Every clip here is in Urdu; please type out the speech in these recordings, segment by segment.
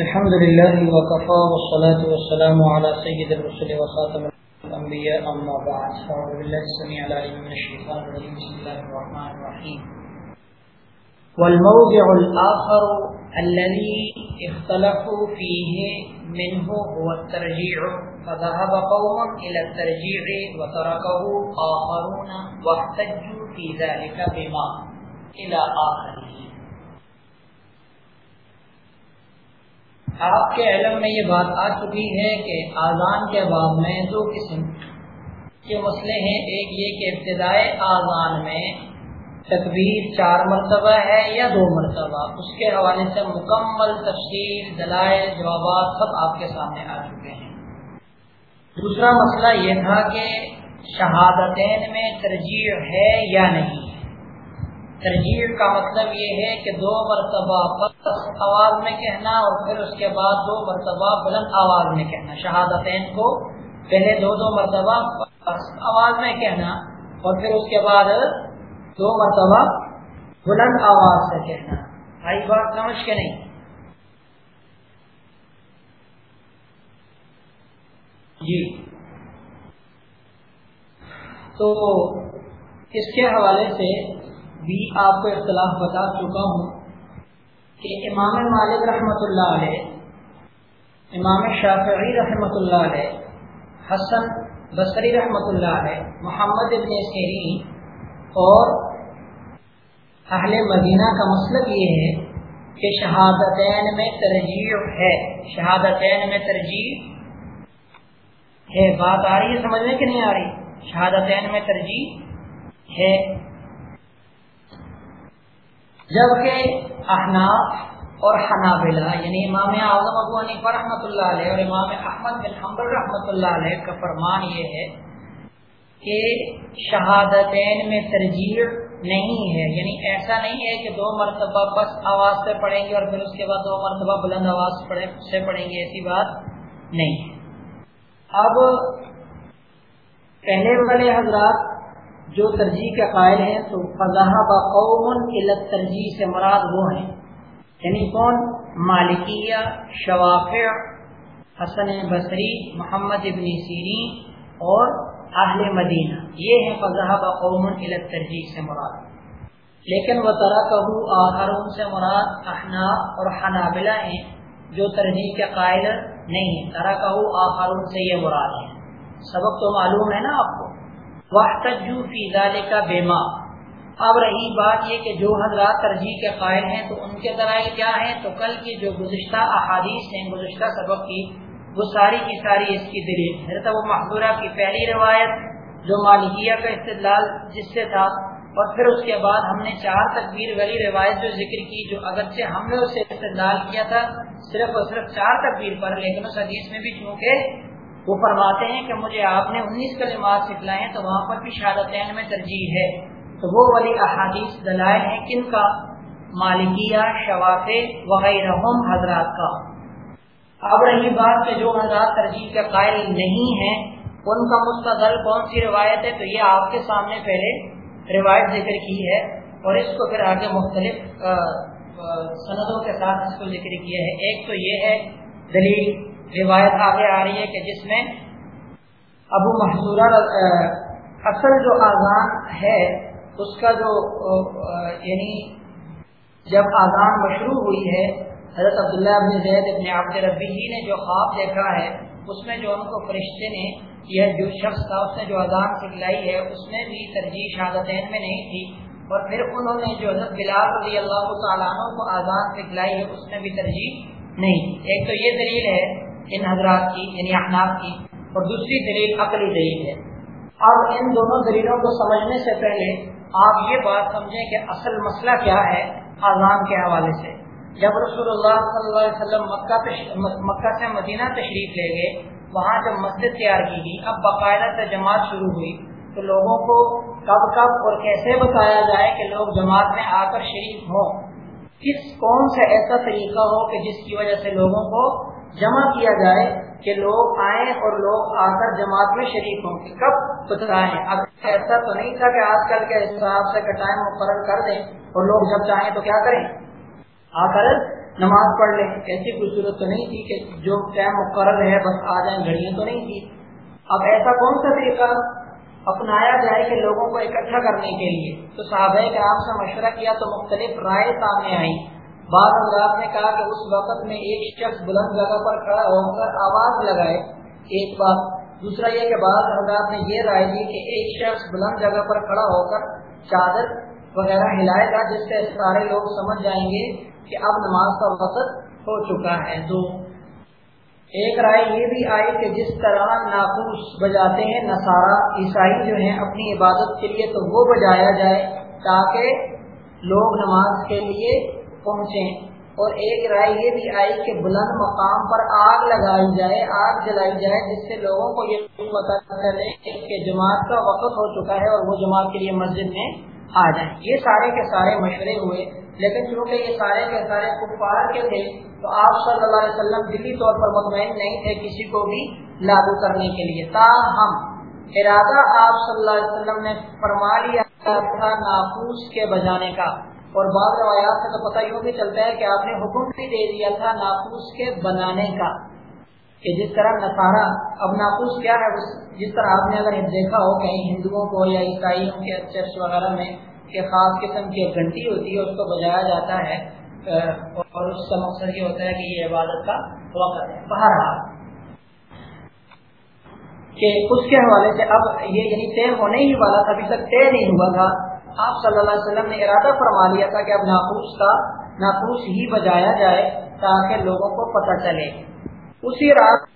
الحمد لله وكفى والصلاة والسلام على سيد الرسل وخاتم الأنبياء، أما بعد أعوذ بالله السميع العليم من الشيطان الرجيم. بسم الله الرحمن الرحيم. والموضع الآخر الذي اختلفوا فيه منه هو الترجيع. فذهب قوم إلى الترجيع وتركه آخرون واحتجوا في ذلك بما؟ إلى آخره. آپ کے علم میں یہ بات آ چکی ہے کہ آزان کے بعد میں دو قسم کے مسئلے ہیں۔ ایک یہ کہ ابتدائے آزان میں تکبیر چار مرتبہ ہے یا دو مرتبہ۔ اس کے حوالے سے مکمل تفصیل، دلائل، جوابات سب آپ کے سامنے آ چکے ہیں۔ دوسرا مسئلہ یہ تھا کہ شہادتین میں ترجیح ہے یا نہیں۔ ترجیح کا مطلب یہ ہے کہ دو مرتبہ پس آواز میں کہنا اور پھر اس کے بعد دو مرتبہ بلند آواز میں کہنا، شہادتین کو پہلے دو دو مرتبہ پس آواز میں کہنا اور پھر اس کے بعد دو مرتبہ بلند آواز سے کہنا۔ آئی بات سمجھ کے نہیں؟ جی۔ تو اس کے حوالے سے بھی آپ کو اختلاف بتا چکا ہوں کہ امام مالک رحمۃ اللہ علیہ، امام شافعی رحمۃ اللہ علیہ، حسن بصری رحمۃ اللہ علیہ، محمد ابن سیرین اور اہل مدینہ کا مسئلہ یہ ہے کہ شہادتین میں ترجیح ہے، شہادتین میں ترجیح ہے۔ بات آ رہی ہے سمجھنے کی نہیں آ رہی؟ شہادتین میں ترجیح ہے۔ جبکہ احناف اور حنابلہ یعنی امام اعظم ابو حنیفہ رحمۃ اللہ علیہ اور امام احمد بن حمبر رحمۃ اللہ علیہ کا فرمان یہ ہے کہ شہادتین میں ترجیح نہیں ہے یعنی ایسا نہیں ہے کہ دو مرتبہ بس آواز سے پڑھیں گے اور پھر اس کے بعد دو مرتبہ بلند آواز سے پڑھیں گے، ایسی بات نہیں۔ ہے اب پہلے والے حضرات جو ترجیح کے قائل ہیں، تو فضح قوم علت ترجیح سے مراد وہ ہیں۔ یعنی کون؟ مالکیہ، شوافع، حسن بصری، محمد ابن سیرین اور اہل مدینہ۔ یہ ہیں فضح قوم علت ترجیح سے مراد۔ لیکن وہ طرح کہ آخرون سے مراد احناف اور حنابلہ ہیں، جو ترجیح کے قائل نہیں ہیں۔ طرح کہ سے یہ مراد ہے سبق تو معلوم ہے نا آپ کو؟ وحتجو فی ذالک بیما۔ اب رہی بات یہ کہ جو حضرات ترجیح کے قائل ہیں تو ان کے ذرائع کیا ہیں؟ تو کل کی جو گزشتہ احادیث ہیں، گزشتہ سبق کی، وہ ساری کی ساری اس کی دلیل حضرت ابو محدورہ کی پہلی روایت جو مالکیہ کا استدلال جس سے تھا، اور پھر اس کے بعد ہم نے چار تکبیر والی روایت جو ذکر کی، جو اگرچہ ہم نے اسے استدلال کیا تھا، صرف اور صرف چار تکبیر پر، لیکن اس حدیث میں بھی چونکہ وہ فرماتے ہیں کہ مجھے آپ نے انیس کلمات سکھلائے ہیں تو وہاں پر بھی شہادتین میں ترجیح ہے۔ تو وہ والی احادیث دلائل ہیں کن کا؟ مالکیہ، شواف وغیرہ حضرات کا۔ اب رہی بات کہ جو حضرات ترجیح کے قائل نہیں ہیں، ان کا مستدل کون سی روایت ہے؟ تو یہ آپ کے سامنے پہلے روایت ذکر کی ہے اور اس کو پھر آگے مختلف سندوں کے ساتھ اس کو ذکر کیا ہے۔ ایک تو یہ ہے، دلیل روایت آگے آ رہی ہے کہ جس میں ابو محضورہ اصل جو آزان ہے، اس کا جو یعنی جب آزان مشروع ہوئی ہے، حضرت عبداللہ ابن زید ابن عبد ربی ہی نے جو خواب دیکھا ہے، اس میں جو ان کو فرشتے نے، یہ جو شخص تھا، اس نے جو اذان سکھلائی ہے، اس میں بھی ترجیح شہادتین میں نہیں تھی۔ اور پھر انہوں نے جو حضرت بلال رضی اللہ تعالیٰ عنہ کو آزان سکھلائی ہے، اس میں بھی ترجیح نہیں۔ ایک تو یہ دلیل ہے ان حضرات کی یعنی احناف کی، اور دوسری دلیل عقلی دلیل ہے۔ اب ان دونوں دلیلوں کو سمجھنے سے پہلے آپ یہ بات سمجھیں کہ اصل مسئلہ کیا ہے اذان کے حوالے سے۔ جب رسول اللہ صلی اللہ علیہ وسلم مکہ مکہ سے مدینہ تشریف لے گئے، وہاں جب مسجد تیار کی گئی، اب باقاعدہ سے جماعت شروع ہوئی۔ تو لوگوں کو کب کب اور کیسے بتایا جائے کہ لوگ جماعت میں آ کر شریک ہوں۔ کس کون سے ایسا طریقہ ہو کہ جس کی وجہ سے لوگوں کو جمع کیا جائے کہ لوگ آئیں اور لوگ آ کر جماعت میں شریک ہوں۔ گے کب بتائیں اب ایسا تو نہیں تھا کہ آج کل کے حساب سے ٹائم مقرر کر دیں اور لوگ جب چاہیں تو کیا کریں؟ آ کر نماز پڑھ لیں۔ ایسی کوئی صورت تو نہیں تھی کہ جو ٹائم مقرر ہے بس آ جائیں، گھڑیاں تو نہیں تھی۔ اب ایسا کون سا طریقہ اپنایا جائے کہ لوگوں کو اکٹھا کرنے کے لیے؟ تو صحابہ کے آپ سے مشورہ کیا تو مختلف رائے سامنے آئی بعض حضرات نے کہا کہ اس وقت میں ایک شخص بلند جگہ پر کھڑا ہو کر آواز لگائے ایک بات۔ دوسرا یہ کہ بعض حضرات نے یہ رائے دی کہ ایک شخص بلند جگہ پر کھڑا ہو کر چادر وغیرہ ہلائے گا، جس سے سارے لوگ سمجھ جائیں گے کہ اب نماز کا وقت ہو چکا ہے۔ تو ایک رائے یہ بھی آئی کہ جس طرح ناخوش بجاتے ہیں، نصارہ، عیسائی جو ہیں اپنی عبادت کے لیے تو وہ بجایا جائے تاکہ لوگ نماز کے لیے پہنچیں۔ اور ایک رائے یہ بھی آئی کہ بلند مقام پر آگ لگائی جائے، آگ جلائی جائے، جس سے لوگوں کو یہ پتا چلے کہ جماعت کا وقت ہو چکا ہے اور وہ جماعت کے لیے مسجد میں آ جائیں۔ یہ سارے کے سارے مشورے ہوئے، لیکن چونکہ یہ سارے کے سارے کفار کے تھے، تو آپ صلی اللہ علیہ وسلم دلی طور پر مطمئن نہیں تھے کسی کو بھی لاگو کرنے کے لیے۔ تاہم، ارادہ آپ صلی اللہ علیہ وسلم نے فرما لیا تھا ناپوس کے بجانے کا۔ اور بعض روایات سے تو پتہ یوں بھی چلتا ہے کہ آپ نے حکم بھی دے دیا تھا ناپوس کے بنانے کا کہ جس طرح نسارا اب ناپوس کیا ہے؟ جس طرح آپ نے اگر دیکھا ہو کہیں ہندوؤں کو یا عیسائیوں کے چرچ وغیرہ میں کہ خاص قسم کی گھنٹی ہوتی ہے، اس کو بجایا جاتا ہے اور اس کا مقصد یہ ہوتا ہے کہ یہ عبادت کا وقت ہے۔ باہر کہ اس کے حوالے سے اب یہ یعنی طے ہونے ہی والا تھا، ابھی تک طے نہیں ہوا تھا۔ آپ صلی اللہ علیہ وسلم نے ارادہ فرما لیا تھا کہ اب ناپوس کا ناپوس ہی بجایا جائے تاکہ لوگوں کو پتہ چلے۔ اسی رات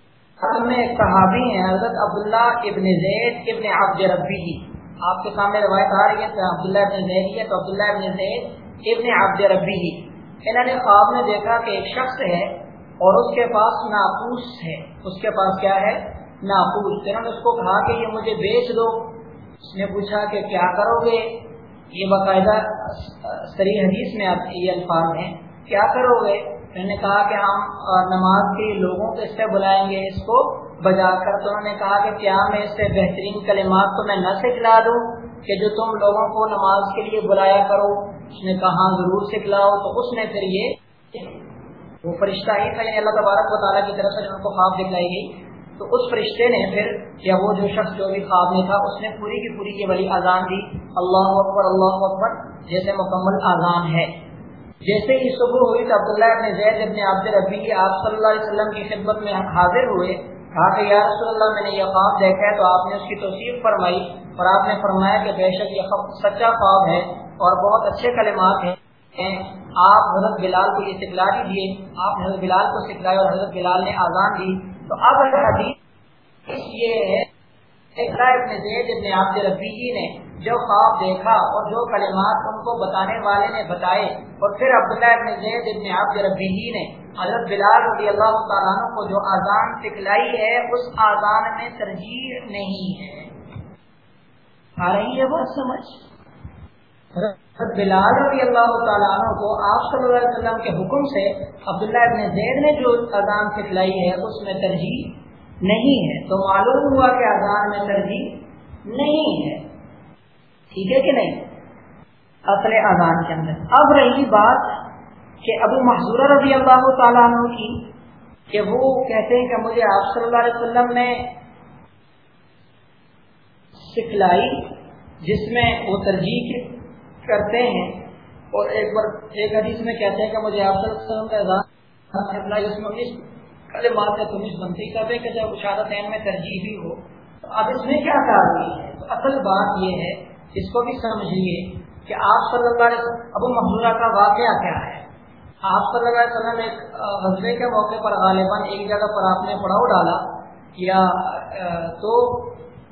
میں ایک صحابی ہیں، حضرت عبداللہ ابن زید ابن عبد ربی۔ جی آپ کے سامنے روایت آ رہی ہے عبداللہ ابن زید ہے تو عبداللہ ابن زید ابن عبد ربی۔ جی انہوں نے خواب میں دیکھا کہ ایک شخص ہے اور اس کے پاس ناپوس ہے۔ اس کے پاس کیا ہے؟ ناپوس انہوں نے اس کو کہا کہ یہ مجھے بیچ دو۔ اس نے پوچھا کہ کیا کرو گے؟ یہ باقاعدہ سری حدیث میں آپ یہ الفاظ ہیں کیا کرو گے انہوں نے کہا کہ ہم نماز کے لوگوں کو اس سے بلائیں گے اس کو بجا کر۔ تو انہوں نے کہا کہ کیا میں اس سے بہترین کلمات تو میں نہ سکھلا دوں کہ جو تم لوگوں کو نماز کے لیے بلایا کرو؟ اس نے کہا ہاں، ضرور سکھلاؤ۔ تو اس نے پھر یہ وہ فرشتہ ہی تھا یعنی اللہ تبارک و تعالیٰ کی طرف سے ان کو خواب دکھلائی گئی۔ تو اس فرشتے نے پھر یا وہ جو شخص جو بھی خواب میں تھا، اس نے پوری کی پوری کی بڑی اذان دی۔ اللہ اکبر اللہ اکبر، جیسے مکمل اذان ہے۔ جیسے ہی صبح ہوئی تو عبداللہ ابن زید ابن عبد ربی آپ صلی اللہ علیہ وسلم کی خدمت میں حاضر ہوئے۔ کہا کہ یا رسول اللہ، میں نے یہ خواب دیکھا ہے تو آپ نے اس کی توصیف فرمائی اور آپ نے فرمایا کہ بے شک یہ سچا خواب ہے اور بہت اچھے کلمات ہیں۔ آپ حضرت بلال کو یہ سکھلا دیجیے آپ نے حضرت بلال کو سکھلائے اور حضرت بلال نے آزان دی۔ تو اب حدیث یہ ہے ابن زید ابن عبد ربی جی نے جو خواب دیکھا اور جو کلمات ان کو بتانے والے نے بتائے اور پھر عبداللہ ابن زید ابن عبد ربی جی نے حضرت بلال رضی اللہ تعالیٰ کو جو آزان سکھلائی ہے، اس آزان میں ترجیح نہیں ہے۔ آ رہی ہے بہت سمجھ؟ بلال رضی اللہ تعالیٰ عنہ کو آپ صلی اللہ علیہ وسلم کے حکم سے عبداللہ ابن زید نے جو اذان سکھلائی ہے، اس میں ترجیح نہیں ہے۔ تو معلوم ہوا کہ اذان میں ترجیح نہیں ہے۔ ٹھیک ہے کہ نہیں؟ اصل اذان کے اندر۔ اب رہی بات کہ ابو محضور رضی اللہ تعالیٰ عنہ کی کہ وہ کہتے ہیں کہ مجھے آپ صلی اللہ علیہ وسلم نے سکھلائی، جس میں وہ ترجیح کرتے ہیں۔ اور ایک بار ایک حدیث میں کہتے ہیں کہ مجھے آپ صلی اللہ علیہ وسلم کا اذان سکھلائی جس میں انیس کلمات ہے بنتی کرتے کہ جب شہادت میں ترجیح بھی ہو، تو اب اس میں کیا کہا ہے؟ تو اصل بات یہ ہے، اس کو بھی سمجھیے کہ آپ صلی اللہ علیہ وسلم، ابو محضورہ کا واقعہ کیا ہے؟ آپ صلی اللہ علیہ وسلم ایک غزلے کے موقع پر غالباً ایک جگہ پر آپ نے پڑاؤ ڈالا، یا تو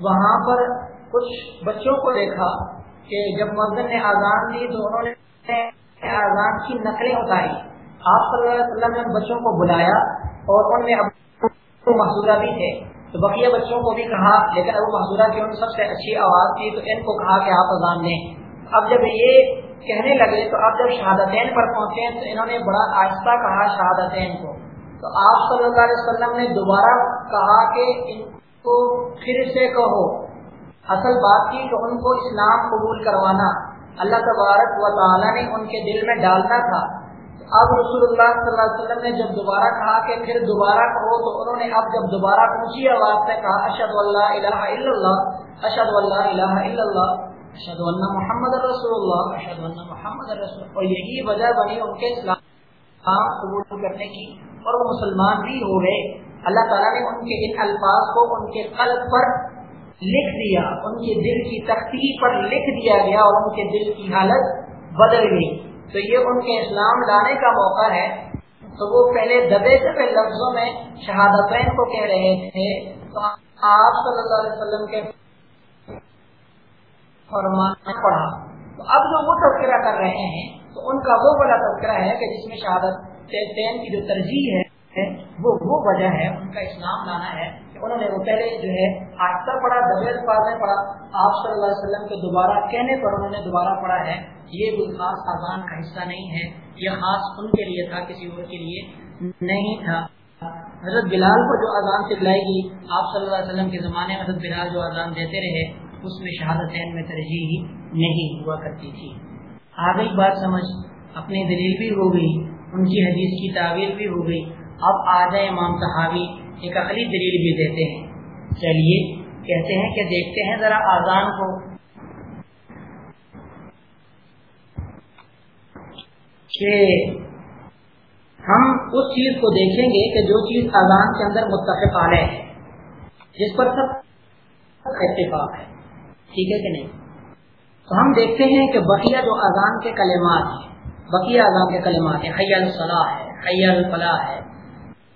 وہاں پر کچھ بچوں کو دیکھا کہ جب مسجد نے آزان دی تو انہوں نے آزان کی نقلیں اتاری آپ صلی اللہ علیہ وسلم نے بچوں کو بلایا اور ان میں ابو محضورہ بھی تھے۔ تو بقیہ بچوں کو بھی کہا، لیکن ابو محضورہ کی ان سب سے اچھی آواز تھی تو ان کو کہا کہ آپ اذان دیں۔ اب جب یہ کہنے لگے تو اب جب شہادتین پر پہنچے تو انہوں نے بڑا آہستہ کہا شہادتین کو۔ تو آپ صلی اللہ علیہ وسلم نے دوبارہ کہا کہ ان کو پھر سے کہو۔ اصل بات تھی کہ ان کو اسلام قبول کروانا۔ اللہ تبارک و تعالیٰ نے ان کے دل میں ڈالنا تھا۔ اب رسول اللہ صلی اللہ علیہ وسلم نے جب دوبارہ کہا کہ پھر دوبارہ کہو تو انہوں نے اب جب دوبارہ اونچی آواز سے کہا اشد اللہ الہ الا اللہ اشد اللہ الہ الا اللہ اشد اللہ محمد رسول اللہ اشد اللہ محمد رسول اور یہی وجہ بنی ان کے اسلام قبول کرنے کی۔ اور وہ مسلمان بھی ہو گئے۔ اللہ تعالیٰ نے ان کے ان الفاظ کو ان کے قلب پر لکھ دیا، ان کے دل کی تختی پر لکھ دیا گیا اور ان کے دل کی حالت بدل گئی۔ تو یہ ان کے اسلام لانے کا موقع ہے۔ تو وہ پہلے دبے دبے لفظوں میں شہادتین کو کہہ رہے تھے۔ تو آپ صلی اللہ علیہ وسلم کے فرمان پڑھا۔ تو اب جو وہ تذکرہ کر رہے ہیں، تو ان کا وہ بڑا تذکرہ ہے کہ جس میں شہادت کی جو ترجیح ہے، وہ وہ وجہ ہے، ان کا اسلام لانا ہے۔ انہوں نے وہ پہلے جو ہے آہستہ پڑھا دبے الفاظ میں پڑھا، آپ صلی اللہ علیہ وسلم کے دوبارہ کہنے پر انہوں نے دوبارہ پڑھا ہے، یہ کوئی خاص اذان کا حصہ نہیں ہے، یہ خاص ان کے لیے تھا، کسی اور کے لیے نہیں تھا۔ حضرت بلال کو جو اذان سے بلائے گی آپ صلی اللہ علیہ وسلم کے زمانے میں حضرت بلال جو اذان دیتے رہے، اس میں شہادتین میں ترجیح نہیں ہوا کرتی تھی۔ آ گئی بات سمجھ، اپنی دلیل بھی ہو گئی، ان کی حدیث کی تعویل بھی ہو گئی۔ اب آ جائے امام صحابی ایک عقلی دلیل بھی دیتے ہیں۔ چلیے، کہتے ہیں کہ دیکھتے ہیں ذرا آزان کو۔ کہ ہم اس چیز کو دیکھیں گے کہ جو چیز اذان کے اندر متفق علیہ ہے، جس پر سب اتفاق ہے۔ ٹھیک ہے کہ نہیں؟ تو ہم دیکھتے ہیں کہ بقیہ جو اذان کے کلمات ہیں، بقیہ اذان کے کلمات ہیں حیا الصلاح ہے حیا الفلاح ہے۔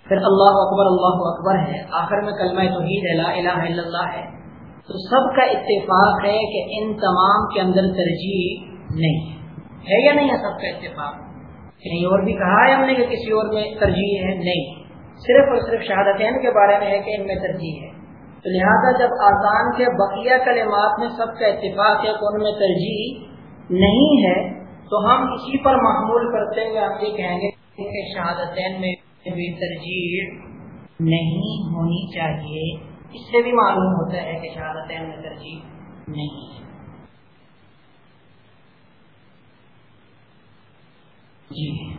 پھر اللہ اکبر اللہ اکبر ہے۔ آخر میں کلمہ توحید ہے، لا الہ الا اللہ ہے۔ تو سب کا اتفاق ہے کہ ان تمام کے اندر ترجیح نہیں ہے۔ ہے یا نہیں ہے سب کا اتفاق؟ کہیں اور بھی کہا ہے ہم نے کہ کسی اور میں ترجیح ہے؟ نہیں۔ صرف اور صرف شہادتین کے بارے میں ہے کہ ان میں ترجیح ہے۔ تو لہذا جب آزان کے بقیہ کلمات میں سب کا اتفاق ہے کہ ان میں ترجیح نہیں ہے، تو ہم اسی پر محمول کرتے ہوئے ہم یہ کہیں گے کہ شہادتین میں بھی ترجیح نہیں ہونی چاہیے۔ اس سے بھی معلوم ہوتا ہے کہ شہادت میں ترجیح نہیں ہے۔ جی۔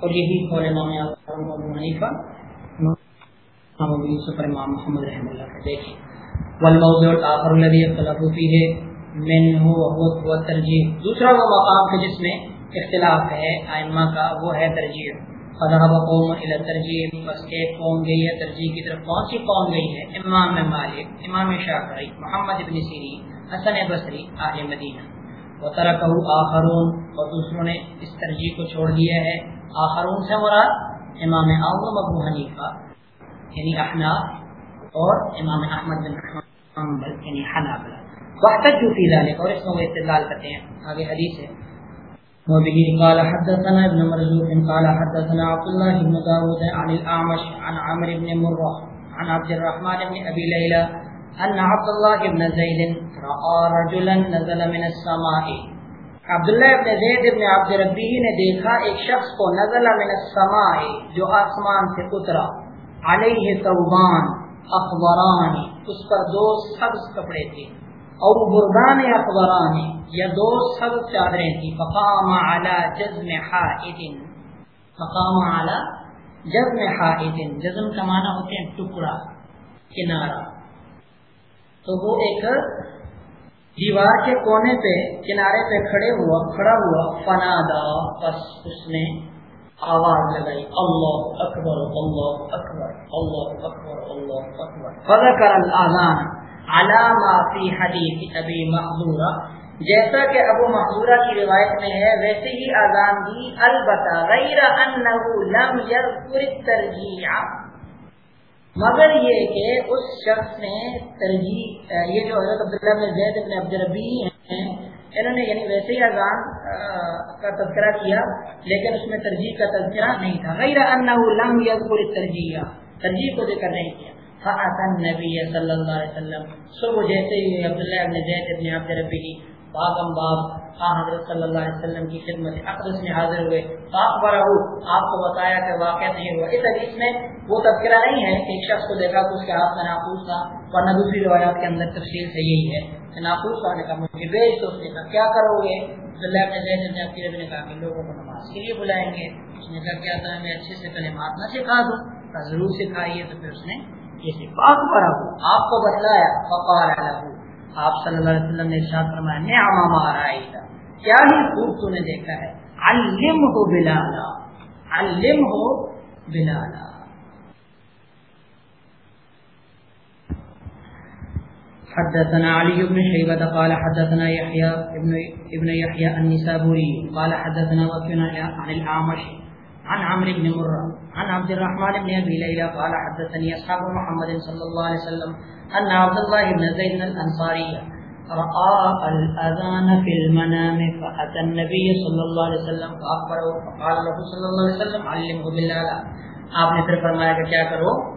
اور یہی قول امام حنیفہ سفر امام محمد رحم اللہ کا۔ دیکھیں۔ والموضوع الاخر الذي اختلفوا فيه من هو هو الترجیح دوسرا وہ مقام ہے جس میں اختلاف ہے، آئمہ کا وہ ہے ترجیح۔ فضحب قوم الى ترجیح بس ایک قوم گئی ہے، ترجیح کی طرف کون سی قوم گئی ہے امام مالک، امام شافعی، محمد ابن سیری حسن بصری، اہل مدینہ۔ وترکہ آخرون، اور دوسروں نے اس ترجیح کو چھوڑ دیا ہے۔ آخرون سے مراد امام اعظم ابو حنیفہ یعنی احناف اور امام احمد بن حنبل یعنی حنابلہ۔ وقت جو فی ذلك، اور اس میں وہ استدلال کرتے ہیں۔ آگے حدیث ہے۔ وبه قال حدثنا ابن مرزوق قال حدثنا عبد الله بن داود عن الأعمش عن عمر بن مرة عن عبد الرحمن بن أبي ليلى أن عبد الله بن زيد رأى رجلا نزل من السماء. عبداللہ ابن زید ابن عبد ربی نے دیکھا ایک شخص کو نزل من السماء جو آسمان سے اترا. علیہ ثوبان اخبران اس پر دو سبز کپڑے تھے۔ اور بردان اخبران یا دو سب چادریں تھی فقام علی جزم حائد۔ فقام علی جزم حائد۔ جزم کا معنی ہوتے ہیں ٹکڑا، کنارہ۔ تو وہ ایک دیوار کے کونے پہ، کنارے پہ کھڑے ہوا، کھڑا ہوا، فنادا۔ بس اس نے آواز لگائی، اللہ اکبر اللہ اکبر اللہ اکبر اللہ اکبر۔ فذکر الاذان علامہ فی حدیث ابی محضورہ جیسا کہ ابو محضورہ کی روایت میں ہے، ویسے ہی آزان دی، البتہ غیر انہو لم یذکر مگر یہ کہ اس شخص نے ترجیح یہ جو حضرت عبداللہ بن زید بن عبد ربی ہیں، انہوں نے یعنی ویسے ہی اذان کا تذکرہ کیا، لیکن اس میں ترجیح کا تذکرہ نہیں تھا. غیر انہو لم یذکر الترجیع. ترجیح کو ذکر نہیں کیا۔ فأتى النبي صلى الله عليه وسلم صبح جیسے ہی عبداللہ ابن زید ابن عبد ربی کی باغم باب خان حضرت صلی اللہ علیہ وسلم کی خدمت اقدس میں حاضر ہوئے۔ پاک برہو آپ کو بتایا کہ واقع نہیں ہوا۔ اس حدیث میں وہ تذکرہ نہیں ہے کہ ایک شخص کو دیکھا تو اس کے ہاتھ میں ناخوش تھا، ورنہ دوسری روایات کے اندر تفصیل سے یہی ہے کہ ناخوش ہونے کا مجھے بیچ تو اس نے کہا، کیا کرو گے؟ عبداللہ ابن زید ابن عقیل نے کہا کہ لوگوں کو نماز کے لیے بلائیں گے۔ اس نے کہا، کیا تھا میں اچھے سے کلمات نہ سکھا دوں؟ ضرور سکھائیے تو پھر اس نے یہ صفات پر آپ کو بتلایا، فقال آپ صلی اللہ علیہ وسلم نے ارشاد فرمایا، نعم ما رائیتا کیا ہی خوب تو نے دیکھا ہے۔ علم ہو بلالا علم ہو بلالا۔ حدثنا علي بن شيبة قال حدثنا يحيى ابن ابن يحيى النسابوري قال حدثنا وكنا عن الأعمش، عن عمرو بن مرة عن عبد الرحمن بن أبي ليلى قال حدثني أصحاب محمد صلى الله عليه وسلم أن عبد الله بن زيد الأنصاري رأى الأذان في المنام فأتى النبي صلى الله عليه وسلم فأخبره فقال له صلى الله عليه وسلم علمه بالله آپ نے پھر فرمایا کہ کیا کرو؟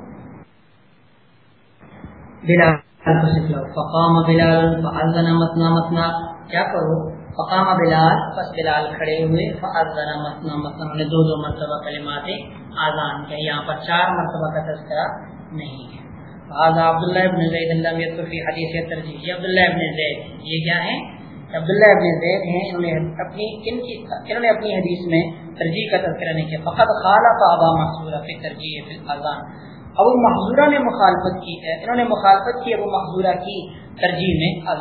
بلال کو سکھلاؤ۔ فقام بلال، فأذن متنا متنا۔ کیا کرو؟ فقام بلال، پس بلال کھڑے ہوئے، فأذن متنا متنا۔ نے دو دو مرتبہ کلمات آزان کے یہاں پر چار مرتبہ کا تذکرہ نہیں ہے۔ هذا عبد الله بن زيد لم يذكر في یہ عبداللہ ابن زید، یہ کیا ہیں؟ عبداللہ ابن زید ہیں۔ انہوں نے اپنی، ان کی، انہوں نے اپنی حدیث میں ترجیح کا تذکرہ نہیں کیا۔ فقط خالف ابا محذورہ فی ترجیح فی الاذان ابو محذورہ نے مخالفت کی ہے۔ انہوں نے مخالفت کی ابو محذورہ کی ترجیح میں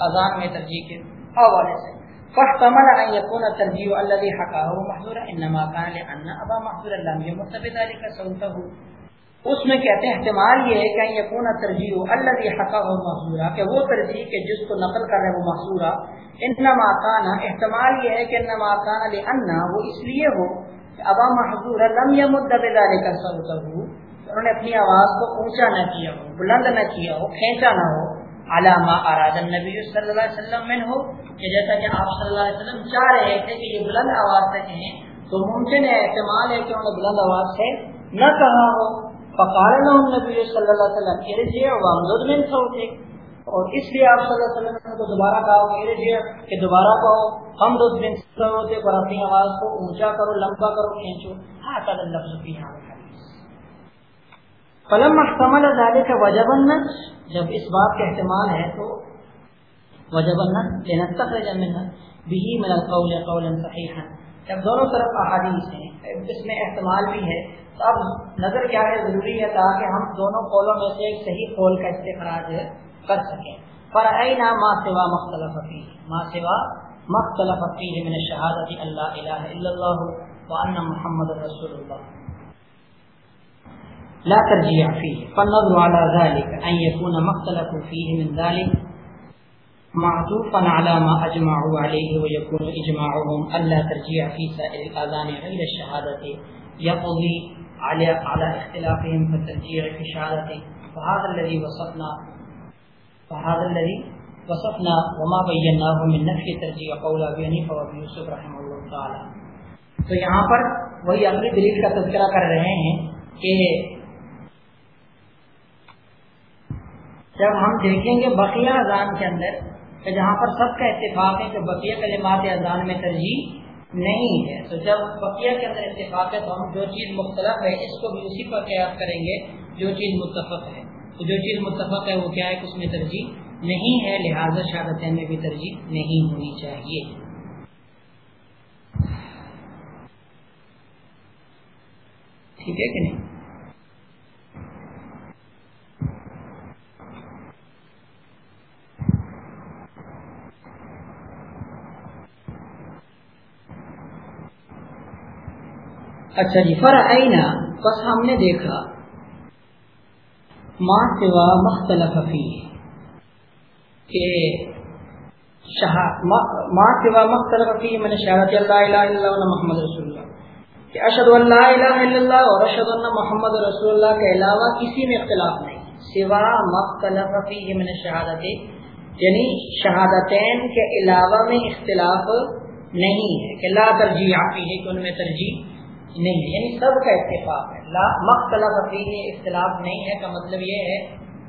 اذان میں ترجیح کے حوالے سے۔ فاحتمل ان يكون الترجيح الذي حكاه محذورا انما كان لان ابا محذورا لم يمت بذلك صوته. اس میں کہتے ہیں، احتمال یہ ہے کہ یقون ترجیح اللہ حقا ہو محصورہ کہ وہ ترجیح کے جس کو نقل کر رہے وہ محصورہ انما کانا احتمال یہ ہے کہ انما کانا لأننا وہ اس لیے ہو کہ ابا محضور لم یمد بذلك صوته. انہوں نے اپنی آواز کو اونچا نہ کیا ہو، بلند نہ کیا ہو، کھینچا نہ ہو علامہ اراد النبی صلی اللہ علیہ وسلم میں ہو کہ جیسا کہ آپ صلی اللہ علیہ وسلم چاہ رہے تھے کہ یہ بلند آواز سے کہیں، تو ممکن ہے احتمال ہے کہ انہوں نے بلند آواز سے نہ کہا ہو۔ فقال لهم النبي صلی اللہ علیہ وسلم ارجع وامدد من صوتك اور اس لیے آپ صلی اللہ علیہ وسلم نے تو دوبارہ کہا کہ ارجع کہ دوبارہ کہو۔ ہم دو من صوتك اور اپنی آواز کو اونچا کرو، لمبا کرو، کھینچو۔ هذا اللفظ في هذا الحديث فلما احتمل ذلك وجب جب اس بات کا احتمال ہے تو وجب النص لنستخرج منها به من القول قولا صحيحا۔ جب دونوں طرف احادیث ہیں، اس میں احتمال بھی ہے۔ تو اب نظر کیا ہے؟ ضروری ہے تاکہ ہم دونوں قولوں میں سے ایک صحیح قول کا استخراج کر سکیں۔ پر اینا ما سوا مختلف فیہ۔ ما سوا مختلف فیہ من الشہادت اللہ الہ الا اللہ وان محمد رسول اللہ۔ لا ترجیع فیہ فالنظر على ذلك ان يكون مختلف فیہ من ذلك معطوفا على ما اجمعوا عليه ويكون اجماعهم الا ترجيع في سائر الاذان غير الشهاده يقضي على على اختلافهم في الترجيح في شهادته. فهذا الذي وصفنا فهذا الذي وصفنا وما بيناه من نفي ترجيح قول ابي حنيفه وابي يوسف رحمه الله تعالى. تو یہاں پر وہی اگلی دلیل کا تذکرہ کر رہے ہیں کہ جب ہم دیکھیں گے بقیہ اذان کے اندر کہ جہاں پر سب کا اتفاق ہے کہ بقیہ کلمات اذان میں ترجیح نہیں ہے۔ تو جب بقیہ کے اندر اتفاق ہے، تو ہم جو چیز مختلف ہے، اس کو بھی اسی پر قیاس کریں گے، جو چیز متفق ہے۔ تو جو چیز متفق ہے، وہ کیا ہے؟ کہ اس میں ترجیح نہیں ہے، لہٰذا شہادت میں بھی ترجیح نہیں ہونی چاہیے۔ ٹھیک ہے کہ نہیں؟ اچھا جی فر آئینہ بس ہم نے دیکھا۔ ماں سوا مختلف کہ ماں سوا مختلف میں نے شہادت اللہ الہ الا اللہ محمد رسول اللہ۔ کہ اشد اللہ الہ الا اللہ اور اشد اللہ محمد رسول اللہ کے علاوہ کسی میں اختلاف نہیں۔ سوا مختلف میں نے شہادت یعنی شہادتین کے علاوہ میں اختلاف نہیں ہے۔ کہ لا ترجیح آتی ہے کہ ان میں ترجیح نہیں یعنی سب کا اتفاق ہے۔ لا مختلف اختلاف نہیں ہے، کا مطلب یہ ہے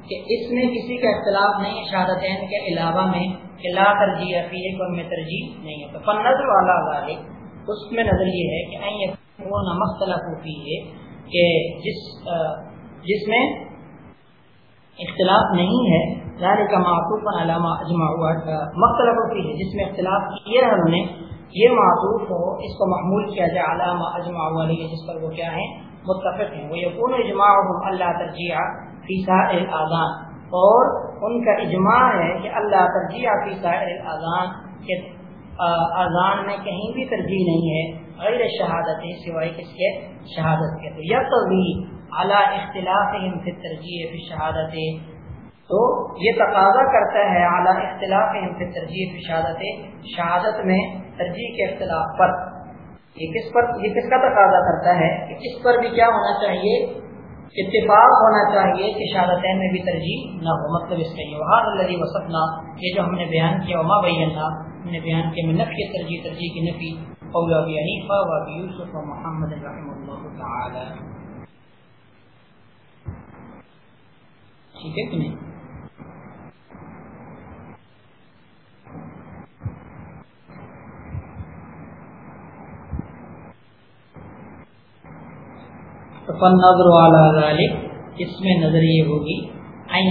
کہ اس میں کسی کا اختلاف نہیں ہے شہادتین کے علاوہ میں کہ لا ترجیح افیح کو میں ترجیح نہیں ہے تو فن نظر والا غالب اس میں نظر یہ ہے کہ وہ مختلف ہوتی ہے کہ جس جس میں اختلاف نہیں ہے ظاہر کا معطوف علامہ اجماع مختلف ہوتی ہے جس میں اختلاف کیے ہیں انہوں نے یہ معطوف ہو اس کو محمول کیا جائے علامہ اجماع والی جس پر وہ کیا ہیں؟ متفق ہیں۔ وہ یقون اجماع اللہ ترجیح فیصا الاذان۔ اور ان کا اجماع ہے کہ اللہ ترجیح فیصا الاذان کے اذان میں کہیں بھی ترجیح نہیں ہے، غیر شہادت سوائے کس کے؟ شہادت کے۔ تو یہ تو اعلیٰ اختلاف ترجیح فی شہادت تو یہ تقاضا کرتا ہے اعلیٰ اختلاف ترجیح فی شہادت شہادت میں ترجیح کے اختلاف پر۔ یہ کس پر یہ کس کا تقاضا کرتا ہے؟ کہ اس پر بھی کیا ہونا چاہیے؟ اتفاق ہونا چاہیے کہ شہادتین میں بھی ترجیح نہ ہو۔ مطلب اس کا یہ وہاں اللہ وسطنا یہ جو ہم نے بیان کیا، وما بینا ہم نے بیان کیا میں نفی ترجیح ترجیح کی نفی اور حنیفہ و ابی یوسف و محمد رحم اللہ تعالی۔ ٹھیک ہے کہ نہیں؟ فن نظر والا اس میں نظر یہ ہوگی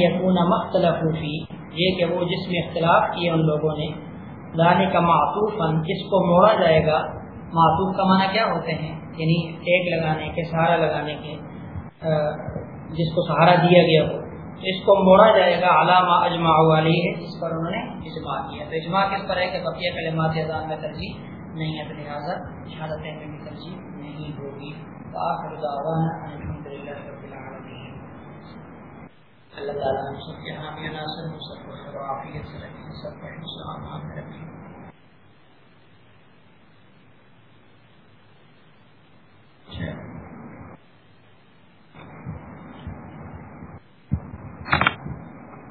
یقون مختلف فی، یہ کہ وہ جس میں اختلاف کیے ان لوگوں نے لانے کا معطوف جس کو موڑا جائے گا، معطوف کا معنی کیا ہوتے ہیں؟ یعنی ایک لگانے کے، سہارا لگانے کے جس کو سہارا دیا گیا ہو اس کو موڑا جائے گا علامہ اجماع والی ہے جس پر انہوں نے اجماع کیا۔ تو اجماع کس پر ہے کہ بقیہ کلمات اذان میں ترجیح نہیں ہے، تو لہٰذا شہادت میں بھی ترجیح نہیں ہوگی۔ آخر دعوانا الحمدللہ رب العالمین اللہ تعالیٰ ہم سب کے حامی ناصر ہم سب کو خرافیت سے رکھیں سب کو حسن آمان رکھیں اچھا